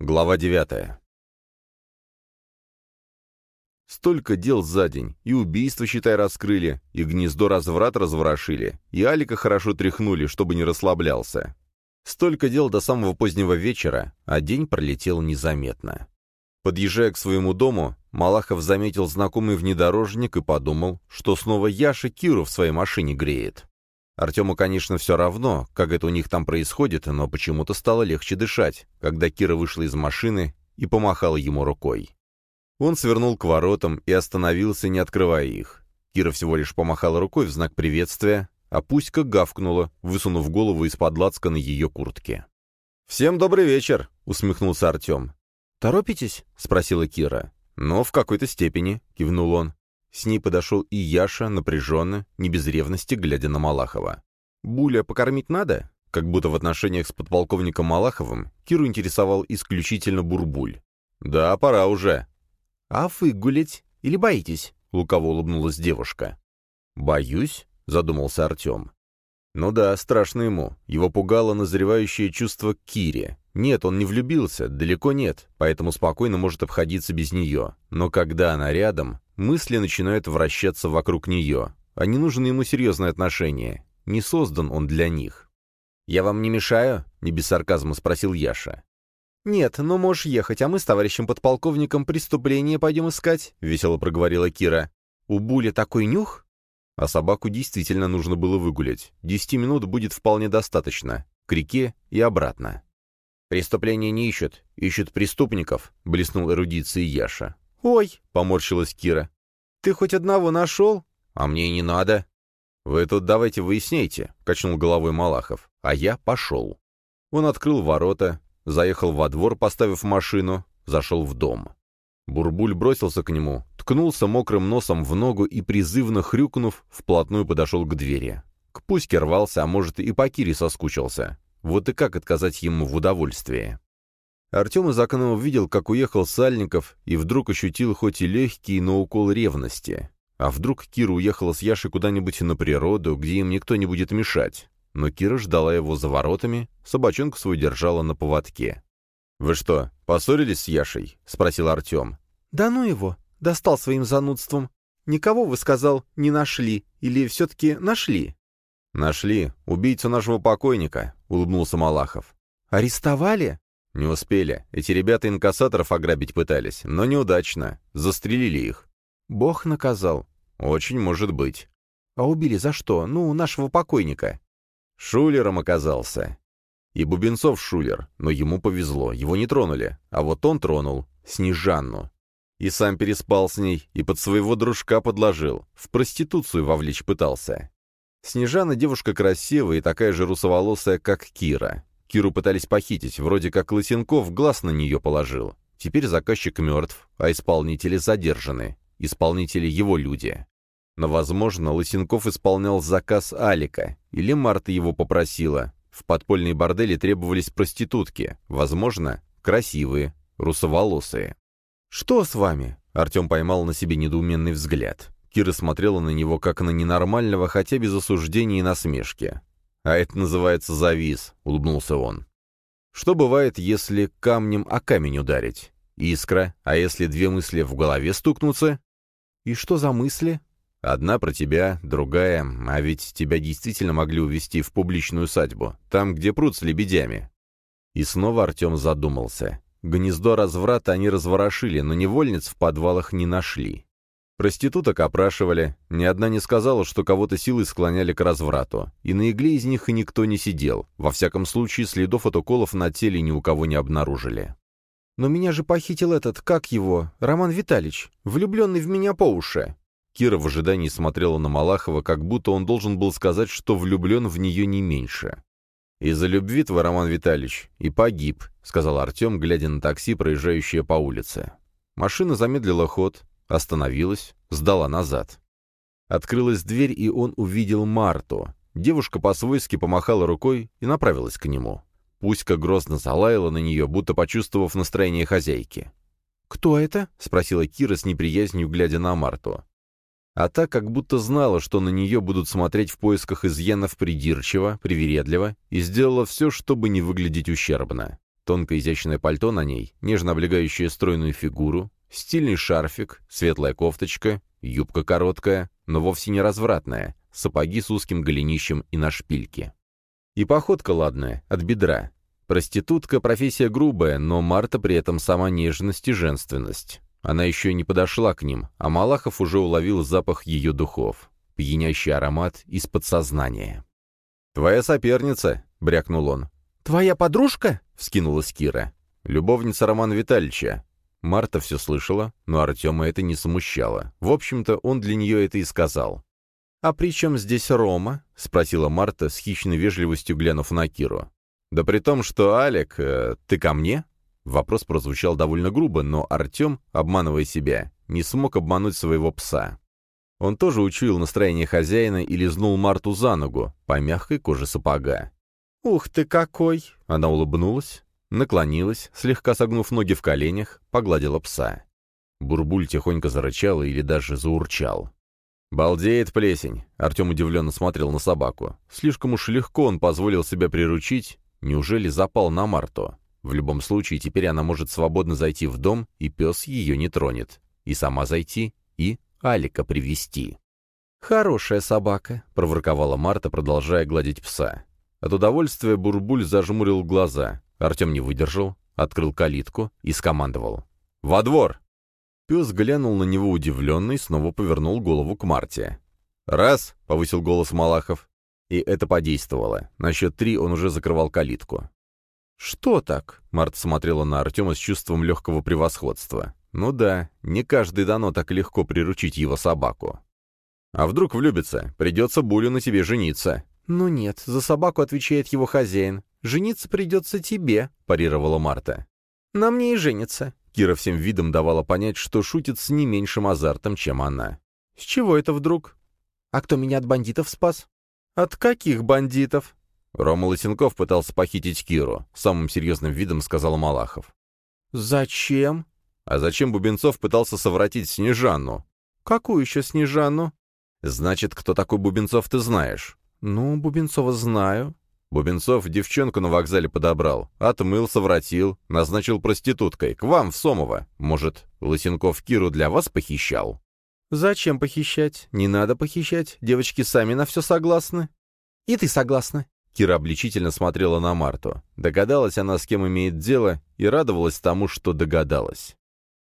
Глава девятая. Столько дел за день, и убийство, считай, раскрыли, и гнездо разврат разворошили, и Алика хорошо тряхнули, чтобы не расслаблялся. Столько дел до самого позднего вечера, а день пролетел незаметно. Подъезжая к своему дому, Малахов заметил знакомый внедорожник и подумал, что снова Яша Киру в своей машине греет. Артему, конечно, все равно, как это у них там происходит, но почему-то стало легче дышать, когда Кира вышла из машины и помахала ему рукой. Он свернул к воротам и остановился, не открывая их. Кира всего лишь помахала рукой в знак приветствия, а Пуська гавкнула, высунув голову из-под на ее куртки. «Всем добрый вечер!» — усмехнулся Артем. «Торопитесь?» — спросила Кира. «Но в какой-то степени», — кивнул он. С ней подошел и Яша, напряженно, не без ревности, глядя на Малахова. «Буля покормить надо?» Как будто в отношениях с подполковником Малаховым Киру интересовал исключительно Бурбуль. «Да, пора уже», «А выгулять? Или боитесь?» — лукаво улыбнулась девушка. «Боюсь?» — задумался Артем. «Ну да, страшно ему. Его пугало назревающее чувство к Кире. Нет, он не влюбился, далеко нет, поэтому спокойно может обходиться без нее. Но когда она рядом, мысли начинают вращаться вокруг нее, а не нужны ему серьезные отношения. Не создан он для них». «Я вам не мешаю?» — не без сарказма спросил Яша. «Нет, но можешь ехать, а мы с товарищем подполковником преступление пойдем искать», — весело проговорила Кира. «У Були такой нюх?» А собаку действительно нужно было выгулять. Десяти минут будет вполне достаточно. К реке и обратно. «Преступления не ищут, ищут преступников», — блеснул эрудицией Яша. «Ой!» — поморщилась Кира. «Ты хоть одного нашел?» «А мне и не надо». «Вы тут давайте выясняйте», — качнул головой Малахов. А я пошел. Он открыл ворота, заехал во двор, поставив машину, зашел в дом. Бурбуль бросился к нему, ткнулся мокрым носом в ногу и, призывно хрюкнув, вплотную подошел к двери. К Пуське рвался, а может и по Кире соскучился. Вот и как отказать ему в удовольствии? Артем из окна увидел, как уехал Сальников, и вдруг ощутил хоть и легкий, но укол ревности. А вдруг Кира уехала с Яшей куда-нибудь на природу, где им никто не будет мешать? но Кира ждала его за воротами, собачонку свою держала на поводке. «Вы что, поссорились с Яшей?» — спросил Артем. «Да ну его, достал своим занудством. Никого, вы сказал, не нашли, или все-таки нашли?» «Нашли. Убийцу нашего покойника», — улыбнулся Малахов. «Арестовали?» «Не успели. Эти ребята инкассаторов ограбить пытались, но неудачно. Застрелили их». «Бог наказал». «Очень может быть». «А убили за что? Ну, нашего покойника». Шулером оказался. И Бубенцов шулер, но ему повезло, его не тронули, а вот он тронул Снежанну. И сам переспал с ней, и под своего дружка подложил, в проституцию вовлечь пытался. Снежана девушка красивая и такая же русоволосая, как Кира. Киру пытались похитить, вроде как Лысенков глаз на нее положил. Теперь заказчик мертв, а исполнители задержаны. Исполнители его люди. Но, возможно, Лысенков исполнял заказ Алика, или Марта его попросила. В подпольной бордели требовались проститутки, возможно, красивые, русоволосые. «Что с вами?» — Артем поймал на себе недоуменный взгляд. Кира смотрела на него как на ненормального, хотя без осуждения и насмешки. «А это называется завис», — улыбнулся он. «Что бывает, если камнем о камень ударить? Искра, а если две мысли в голове стукнутся?» «И что за мысли?» Одна про тебя, другая, а ведь тебя действительно могли увезти в публичную усадьбу, там, где пруд с лебедями. И снова Артем задумался. Гнездо разврата они разворошили, но невольниц в подвалах не нашли. Проституток опрашивали, ни одна не сказала, что кого-то силой склоняли к разврату, и на игле из них и никто не сидел, во всяком случае следов от уколов на теле ни у кого не обнаружили. «Но меня же похитил этот, как его, Роман Витальевич, влюбленный в меня по уши», Кира в ожидании смотрела на Малахова, как будто он должен был сказать, что влюблен в нее не меньше. «Из-за любви твой, Роман Витальевич, и погиб», — сказал Артем, глядя на такси, проезжающее по улице. Машина замедлила ход, остановилась, сдала назад. Открылась дверь, и он увидел Марту. Девушка по-свойски помахала рукой и направилась к нему. Пуська грозно залаяла на нее, будто почувствовав настроение хозяйки. «Кто это?» — спросила Кира с неприязнью, глядя на Марту. А та как будто знала, что на нее будут смотреть в поисках изъянов придирчиво, привередливо, и сделала все, чтобы не выглядеть ущербно. тонкое изящное пальто на ней, нежно облегающее стройную фигуру, стильный шарфик, светлая кофточка, юбка короткая, но вовсе не развратная, сапоги с узким голенищем и на шпильке. И походка ладная, от бедра. Проститутка — профессия грубая, но Марта при этом сама нежность и женственность. Она еще не подошла к ним, а Малахов уже уловил запах ее духов. Пьянящий аромат из подсознания. «Твоя соперница», — брякнул он. «Твоя подружка?» — вскинулась Кира. «Любовница Романа Витальевича». Марта все слышала, но Артема это не смущало. В общем-то, он для нее это и сказал. «А при чем здесь Рома?» — спросила Марта с хищной вежливостью, глянув на Киру. «Да при том, что, Алек, э, ты ко мне?» Вопрос прозвучал довольно грубо, но Артем, обманывая себя, не смог обмануть своего пса. Он тоже учуял настроение хозяина и лизнул Марту за ногу, по мягкой коже сапога. «Ух ты какой!» Она улыбнулась, наклонилась, слегка согнув ноги в коленях, погладила пса. Бурбуль тихонько зарычал или даже заурчал. «Балдеет плесень!» — Артем удивленно смотрел на собаку. Слишком уж легко он позволил себя приручить. Неужели запал на Марту? В любом случае, теперь она может свободно зайти в дом, и пес ее не тронет. И сама зайти, и Алика привести. «Хорошая собака», — проворковала Марта, продолжая гладить пса. От удовольствия Бурбуль зажмурил глаза. Артем не выдержал, открыл калитку и скомандовал. «Во двор!» Пес глянул на него удивленно и снова повернул голову к Марте. «Раз!» — повысил голос Малахов. И это подействовало. На счет три он уже закрывал калитку. «Что так?» — Марта смотрела на Артема с чувством легкого превосходства. «Ну да, не каждый дано так легко приручить его собаку». «А вдруг влюбится? Придется Булю на тебе жениться». «Ну нет, за собаку отвечает его хозяин. Жениться придется тебе», — парировала Марта. «На мне и женится». Кира всем видом давала понять, что шутит с не меньшим азартом, чем она. «С чего это вдруг?» «А кто меня от бандитов спас?» «От каких бандитов?» Рома Лысенков пытался похитить Киру, самым серьезным видом сказал Малахов. «Зачем?» «А зачем Бубенцов пытался совратить Снежанну?» «Какую еще Снежанну?» «Значит, кто такой Бубенцов, ты знаешь?» «Ну, Бубенцова знаю». Бубенцов девчонку на вокзале подобрал, отмыл, совратил, назначил проституткой, к вам в Сомово. Может, Лысенков Киру для вас похищал?» «Зачем похищать? Не надо похищать. Девочки сами на все согласны». «И ты согласна?» Кира обличительно смотрела на Марту. Догадалась она, с кем имеет дело, и радовалась тому, что догадалась.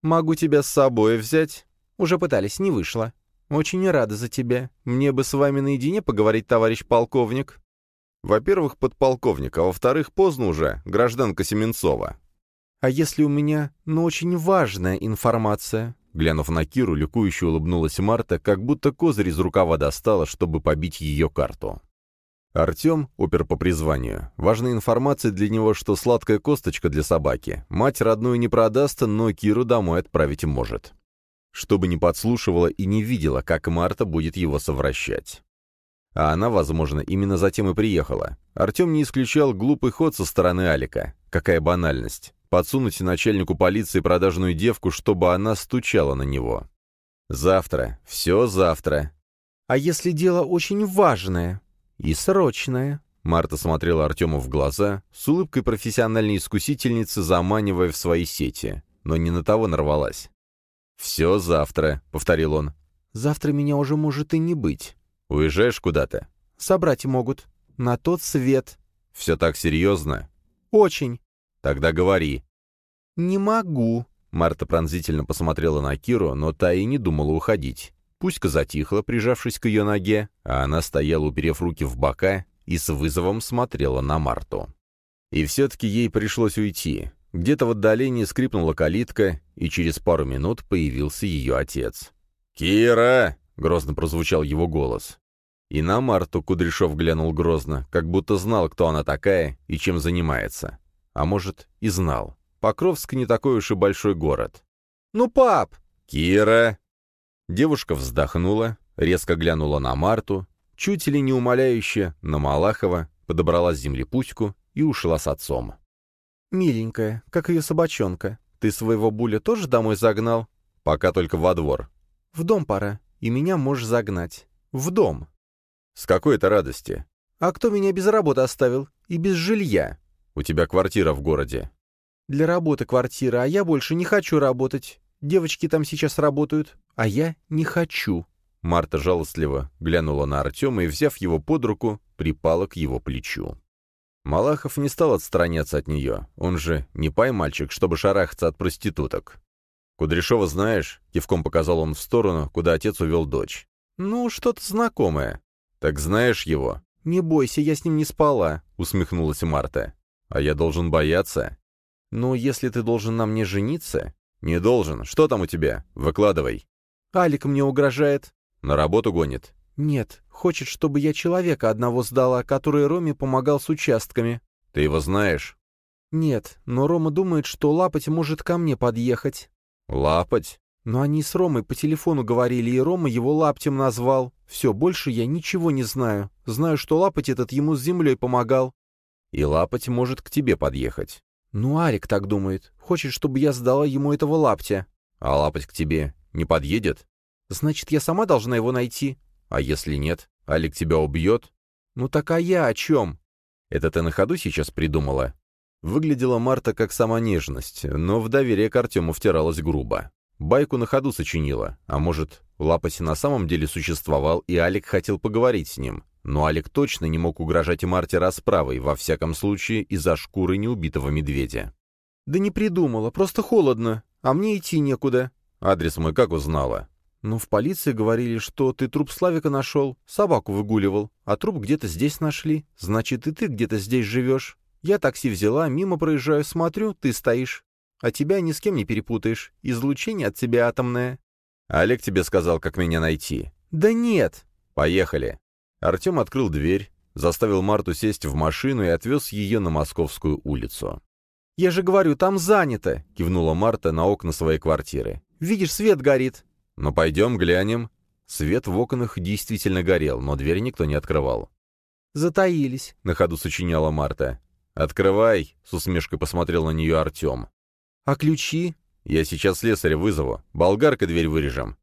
«Могу тебя с собой взять?» «Уже пытались, не вышло. Очень рада за тебя. Мне бы с вами наедине поговорить, товарищ полковник». «Во-первых, подполковник, а во-вторых, поздно уже, гражданка Семенцова». «А если у меня, ну, очень важная информация?» Глянув на Киру, ликующе улыбнулась Марта, как будто козырь из рукава достала, чтобы побить ее карту. Артем, опер по призванию. Важная информация для него, что сладкая косточка для собаки. Мать родную не продаст, но Киру домой отправить может. Чтобы не подслушивала и не видела, как Марта будет его совращать. А она, возможно, именно затем и приехала. Артем не исключал глупый ход со стороны Алика. Какая банальность. Подсунуть начальнику полиции продажную девку, чтобы она стучала на него. Завтра. Все завтра. «А если дело очень важное?» «И срочное». Марта смотрела Артему в глаза, с улыбкой профессиональной искусительницы, заманивая в свои сети, но не на того нарвалась. «Все завтра», — повторил он. «Завтра меня уже может и не быть». «Уезжаешь куда-то?» «Собрать могут. На тот свет». «Все так серьезно?» «Очень». «Тогда говори». «Не могу». Марта пронзительно посмотрела на Киру, но та и не думала уходить. Пуська затихла, прижавшись к ее ноге, а она стояла, уперев руки в бока, и с вызовом смотрела на Марту. И все-таки ей пришлось уйти. Где-то в отдалении скрипнула калитка, и через пару минут появился ее отец. «Кира!» — грозно прозвучал его голос. И на Марту Кудряшов глянул грозно, как будто знал, кто она такая и чем занимается. А может, и знал. Покровск не такой уж и большой город. «Ну, пап!» «Кира!» Девушка вздохнула, резко глянула на Марту, чуть ли не умоляюще на Малахова, подобрала с земли пуську и ушла с отцом. «Миленькая, как ее собачонка. Ты своего Буля тоже домой загнал?» «Пока только во двор». «В дом пора, и меня можешь загнать. В дом». «С какой-то радости». «А кто меня без работы оставил? И без жилья?» «У тебя квартира в городе». «Для работы квартира, а я больше не хочу работать. Девочки там сейчас работают, а я не хочу». Марта жалостливо глянула на Артема и, взяв его под руку, припала к его плечу. Малахов не стал отстраняться от нее. Он же не пай-мальчик, чтобы шарахаться от проституток. «Кудряшова знаешь?» — кивком показал он в сторону, куда отец увел дочь. «Ну, что-то знакомое». «Так знаешь его?» «Не бойся, я с ним не спала», — усмехнулась Марта. «А я должен бояться?» «Ну, если ты должен на мне жениться...» «Не должен. Что там у тебя? Выкладывай». «Алик мне угрожает». «На работу гонит?» «Нет, хочет, чтобы я человека одного сдала, который Роме помогал с участками». «Ты его знаешь?» «Нет, но Рома думает, что Лапоть может ко мне подъехать». «Лапоть?» «Но они с Ромой по телефону говорили, и Рома его Лаптем назвал. Все, больше я ничего не знаю. Знаю, что Лапоть этот ему с землей помогал». «И Лапоть может к тебе подъехать». «Ну, Арик так думает. Хочет, чтобы я сдала ему этого Лаптя». «А Лапоть к тебе не подъедет?» «Значит, я сама должна его найти. А если нет, Алик тебя убьет? Ну так а я о чем? Это ты на ходу сейчас придумала? Выглядела Марта как сама нежность, но в доверие к Артему втиралась грубо. Байку на ходу сочинила, а может, Лапоси на самом деле существовал, и Алик хотел поговорить с ним. Но Алик точно не мог угрожать Марте расправой, во всяком случае, из-за шкуры неубитого медведя. «Да не придумала, просто холодно, а мне идти некуда». «Адрес мой как узнала?» «Ну, в полиции говорили, что ты труп Славика нашел, собаку выгуливал, а труп где-то здесь нашли. Значит, и ты где-то здесь живешь. Я такси взяла, мимо проезжаю, смотрю, ты стоишь. А тебя ни с кем не перепутаешь. Излучение от тебя атомное». «Олег тебе сказал, как меня найти». «Да нет». «Поехали». Артем открыл дверь, заставил Марту сесть в машину и отвез ее на Московскую улицу. «Я же говорю, там занято!» — кивнула Марта на окна своей квартиры. «Видишь, свет горит. «Ну, пойдем, глянем». Свет в окнах действительно горел, но дверь никто не открывал. «Затаились», — на ходу сочиняла Марта. «Открывай», — с усмешкой посмотрел на нее Артем. «А ключи?» «Я сейчас слесаря вызову. Болгаркой дверь вырежем».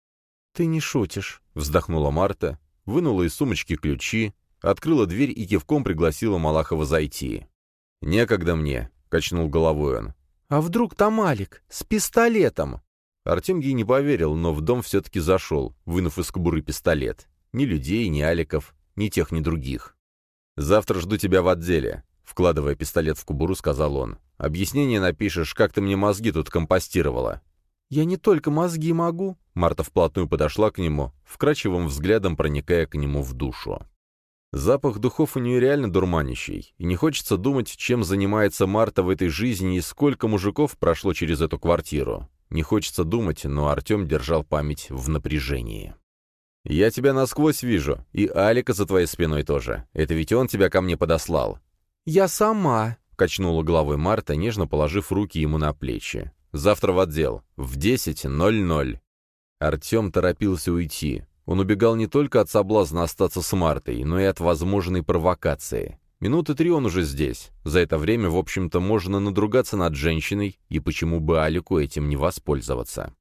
«Ты не шутишь», — вздохнула Марта, вынула из сумочки ключи, открыла дверь и кивком пригласила Малахова зайти. «Некогда мне», — качнул головой он. «А вдруг там Алик? С пистолетом?» Артем ей не поверил, но в дом все-таки зашел, вынув из кобуры пистолет. Ни людей, ни Аликов, ни тех, ни других. «Завтра жду тебя в отделе», — вкладывая пистолет в кобуру, сказал он. «Объяснение напишешь, как ты мне мозги тут компостировала». «Я не только мозги могу», — Марта вплотную подошла к нему, вкрадчивым взглядом проникая к нему в душу. Запах духов у нее реально дурманящий, и не хочется думать, чем занимается Марта в этой жизни и сколько мужиков прошло через эту квартиру. Не хочется думать, но Артем держал память в напряжении. «Я тебя насквозь вижу, и Алика за твоей спиной тоже. Это ведь он тебя ко мне подослал». «Я сама», — качнула головой Марта, нежно положив руки ему на плечи. «Завтра в отдел. В 10.00». Артем торопился уйти. Он убегал не только от соблазна остаться с Мартой, но и от возможной провокации. Минуты три он уже здесь. За это время, в общем-то, можно надругаться над женщиной, и почему бы Алику этим не воспользоваться.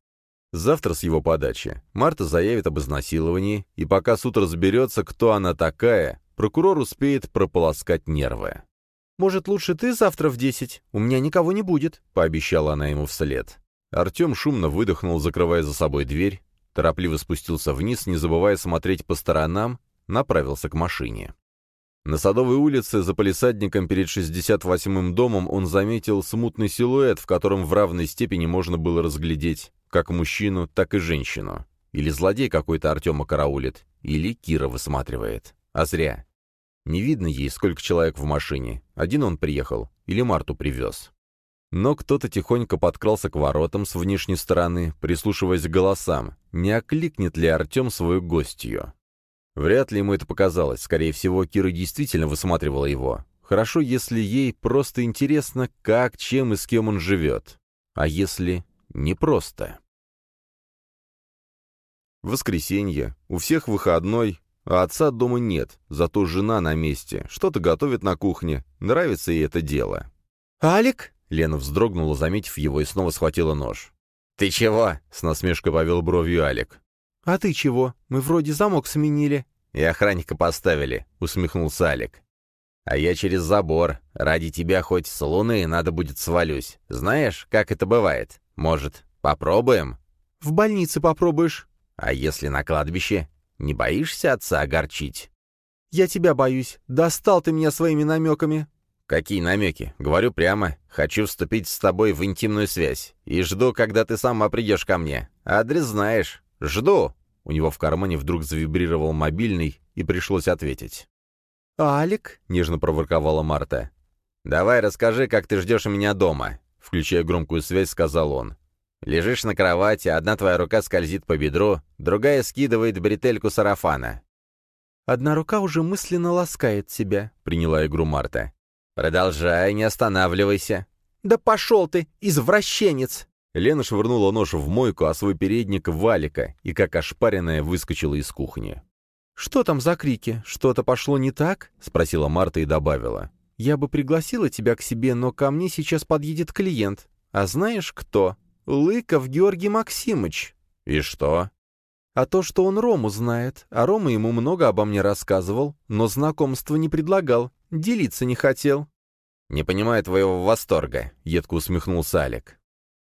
Завтра с его подачи Марта заявит об изнасиловании, и пока суд разберется, кто она такая, прокурор успеет прополоскать нервы. «Может, лучше ты завтра в десять? У меня никого не будет», — пообещала она ему вслед. Артем шумно выдохнул, закрывая за собой дверь, торопливо спустился вниз, не забывая смотреть по сторонам, направился к машине. На Садовой улице, за полисадником перед 68-м домом, он заметил смутный силуэт, в котором в равной степени можно было разглядеть как мужчину, так и женщину. Или злодей какой-то Артема караулит, или Кира высматривает. А зря. Не видно ей, сколько человек в машине. Один он приехал, или Марту привез. Но кто-то тихонько подкрался к воротам с внешней стороны, прислушиваясь к голосам. Не окликнет ли Артем свою гостью? Вряд ли ему это показалось. Скорее всего, Кира действительно высматривала его. Хорошо, если ей просто интересно, как, чем и с кем он живет. А если не просто? Воскресенье. У всех выходной, а отца дома нет, зато жена на месте, что-то готовит на кухне, нравится ей это дело. «Алик?» — Лена вздрогнула, заметив его, и снова схватила нож. «Ты чего?» — с насмешкой повел бровью Алик. «А ты чего? Мы вроде замок сменили». «И охранника поставили», — усмехнулся Алик. А я через забор. Ради тебя хоть с луны надо будет свалюсь. Знаешь, как это бывает? Может, попробуем?» «В больнице попробуешь». «А если на кладбище? Не боишься отца огорчить?» «Я тебя боюсь. Достал ты меня своими намеками». «Какие намеки? Говорю прямо. Хочу вступить с тобой в интимную связь. И жду, когда ты сама придешь ко мне. Адрес знаешь. Жду!» У него в кармане вдруг завибрировал мобильный, и пришлось ответить. «Алик?» — нежно проворковала Марта. «Давай расскажи, как ты ждешь меня дома», — включая громкую связь, сказал он. «Лежишь на кровати, одна твоя рука скользит по бедру, другая скидывает бретельку сарафана». «Одна рука уже мысленно ласкает тебя», — приняла игру Марта. «Продолжай, не останавливайся». «Да пошел ты, извращенец!» Лена швырнула нож в мойку, а свой передник в валика, и как ошпаренная выскочила из кухни. «Что там за крики? Что-то пошло не так?» — спросила Марта и добавила. «Я бы пригласила тебя к себе, но ко мне сейчас подъедет клиент. А знаешь кто? Лыков Георгий Максимыч». «И что?» «А то, что он Рому знает. А Рома ему много обо мне рассказывал, но знакомства не предлагал. Делиться не хотел». «Не понимаю твоего восторга», — едко усмехнулся Алик.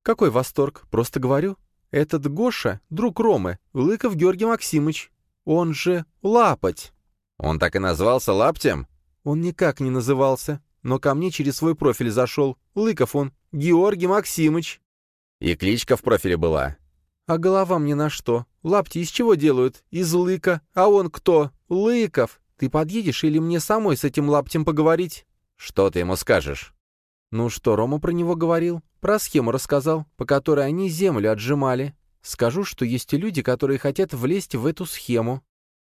«Какой восторг? Просто говорю. Этот Гоша — друг Ромы, Лыков Георгий Максимыч. Он же Лапоть». «Он так и назвался Лаптем?» «Он никак не назывался, но ко мне через свой профиль зашел. Лыков он, Георгий Максимыч». «И кличка в профиле была?» «А голова мне на что? Лапти из чего делают? Из лыка. А он кто? Лыков. Ты подъедешь или мне самой с этим лаптем поговорить?» «Что ты ему скажешь?» «Ну что, Рома про него говорил? Про схему рассказал, по которой они землю отжимали. Скажу, что есть люди, которые хотят влезть в эту схему».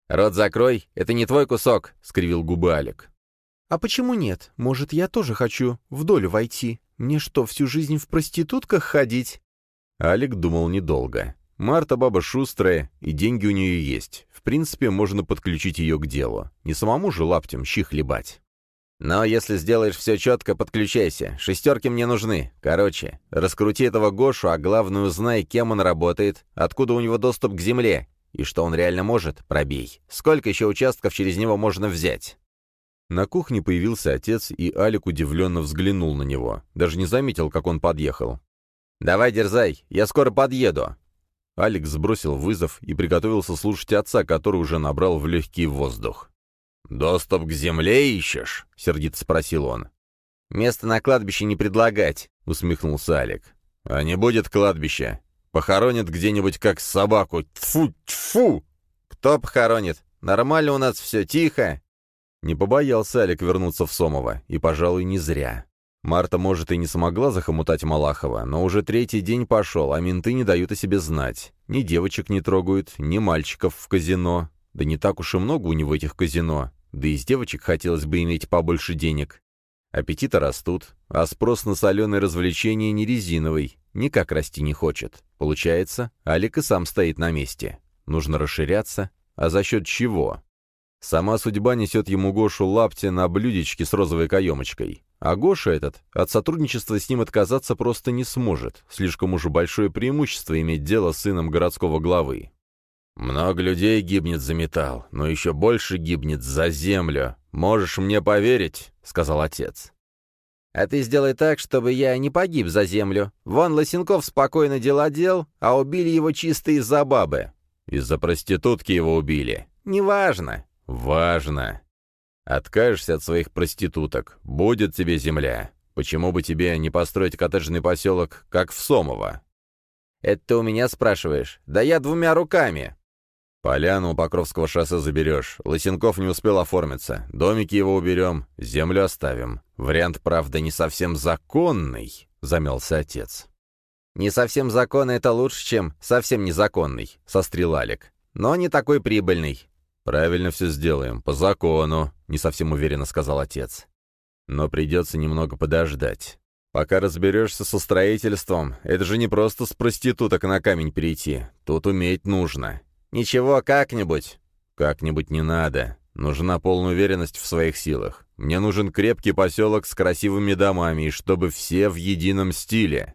«Рот закрой, это не твой кусок», — скривил губы Алик. «А почему нет? Может, я тоже хочу в долю войти? Мне что, всю жизнь в проститутках ходить?» Алик думал недолго. Марта баба шустрая, и деньги у нее есть. В принципе, можно подключить ее к делу. Не самому же лаптем щи хлебать. Но если сделаешь все четко, подключайся. Шестерки мне нужны. Короче, раскрути этого Гошу, а главное узнай, кем он работает, откуда у него доступ к земле, и что он реально может, пробей. Сколько еще участков через него можно взять?» На кухне появился отец, и Алик удивленно взглянул на него. Даже не заметил, как он подъехал. «Давай, дерзай, я скоро подъеду!» Алекс сбросил вызов и приготовился слушать отца, который уже набрал в легкий воздух. «Доступ к земле ищешь?» — сердито спросил он. «Место на кладбище не предлагать», — усмехнулся Алик. «А не будет кладбища. Похоронят где-нибудь как собаку. Тьфу, тьфу!» «Кто похоронит? Нормально у нас все, тихо!» Не побоялся Алик вернуться в Сомово, и, пожалуй, не зря. Марта, может, и не смогла захомутать Малахова, но уже третий день пошел, а менты не дают о себе знать. Ни девочек не трогают, ни мальчиков в казино. Да не так уж и много у него этих казино. Да и из девочек хотелось бы иметь побольше денег. Аппетиты растут, а спрос на соленые развлечения не резиновый, никак расти не хочет. Получается, Алик и сам стоит на месте. Нужно расширяться, а за счет чего? Сама судьба несет ему Гошу лапти на блюдечке с розовой каемочкой. А Гоша этот от сотрудничества с ним отказаться просто не сможет. Слишком уж большое преимущество иметь дело с сыном городского главы. «Много людей гибнет за металл, но еще больше гибнет за землю. Можешь мне поверить?» — сказал отец. «А ты сделай так, чтобы я не погиб за землю. Вон Лосенков спокойно дела дел, а убили его чисто из-за бабы. Из-за проститутки его убили. Неважно. «Важно. Откажешься от своих проституток. Будет тебе земля. Почему бы тебе не построить коттеджный поселок, как в Сомово?» «Это ты у меня спрашиваешь? Да я двумя руками!» «Поляну у Покровского шоссе заберешь. Лысенков не успел оформиться. Домики его уберем, землю оставим. Вариант, правда, не совсем законный», — замялся отец. «Не совсем законный — это лучше, чем совсем незаконный», — сострил Алик. «Но не такой прибыльный. «Правильно все сделаем, по закону», — не совсем уверенно сказал отец. «Но придется немного подождать. Пока разберешься со строительством, это же не просто с проституток на камень перейти. Тут уметь нужно. Ничего, как-нибудь». «Как-нибудь не надо. Нужна полная уверенность в своих силах. Мне нужен крепкий поселок с красивыми домами, и чтобы все в едином стиле.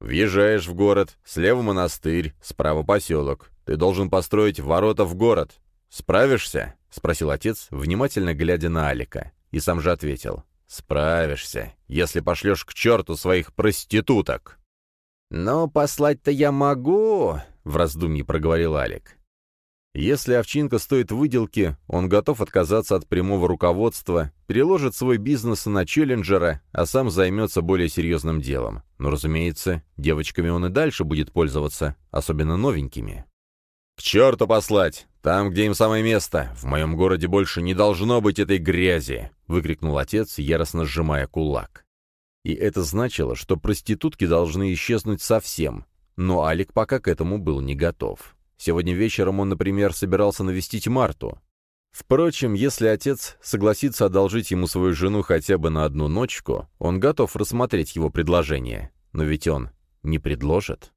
Въезжаешь в город, слева монастырь, справа поселок. Ты должен построить ворота в город, «Справишься?» — спросил отец, внимательно глядя на Алика. и сам же ответил. «Справишься, если пошлешь к черту своих проституток». «Но послать-то я могу», — в раздумье проговорил Алик. Если овчинка стоит выделки, он готов отказаться от прямого руководства, переложит свой бизнес на челленджера, а сам займется более серьезным делом. Но, разумеется, девочками он и дальше будет пользоваться, особенно новенькими. «К черту послать! Там, где им самое место! В моем городе больше не должно быть этой грязи!» — выкрикнул отец, яростно сжимая кулак. И это значило, что проститутки должны исчезнуть совсем, но Алик пока к этому был не готов. Сегодня вечером он, например, собирался навестить Марту. Впрочем, если отец согласится одолжить ему свою жену хотя бы на одну ночку, он готов рассмотреть его предложение. Но ведь он не предложит.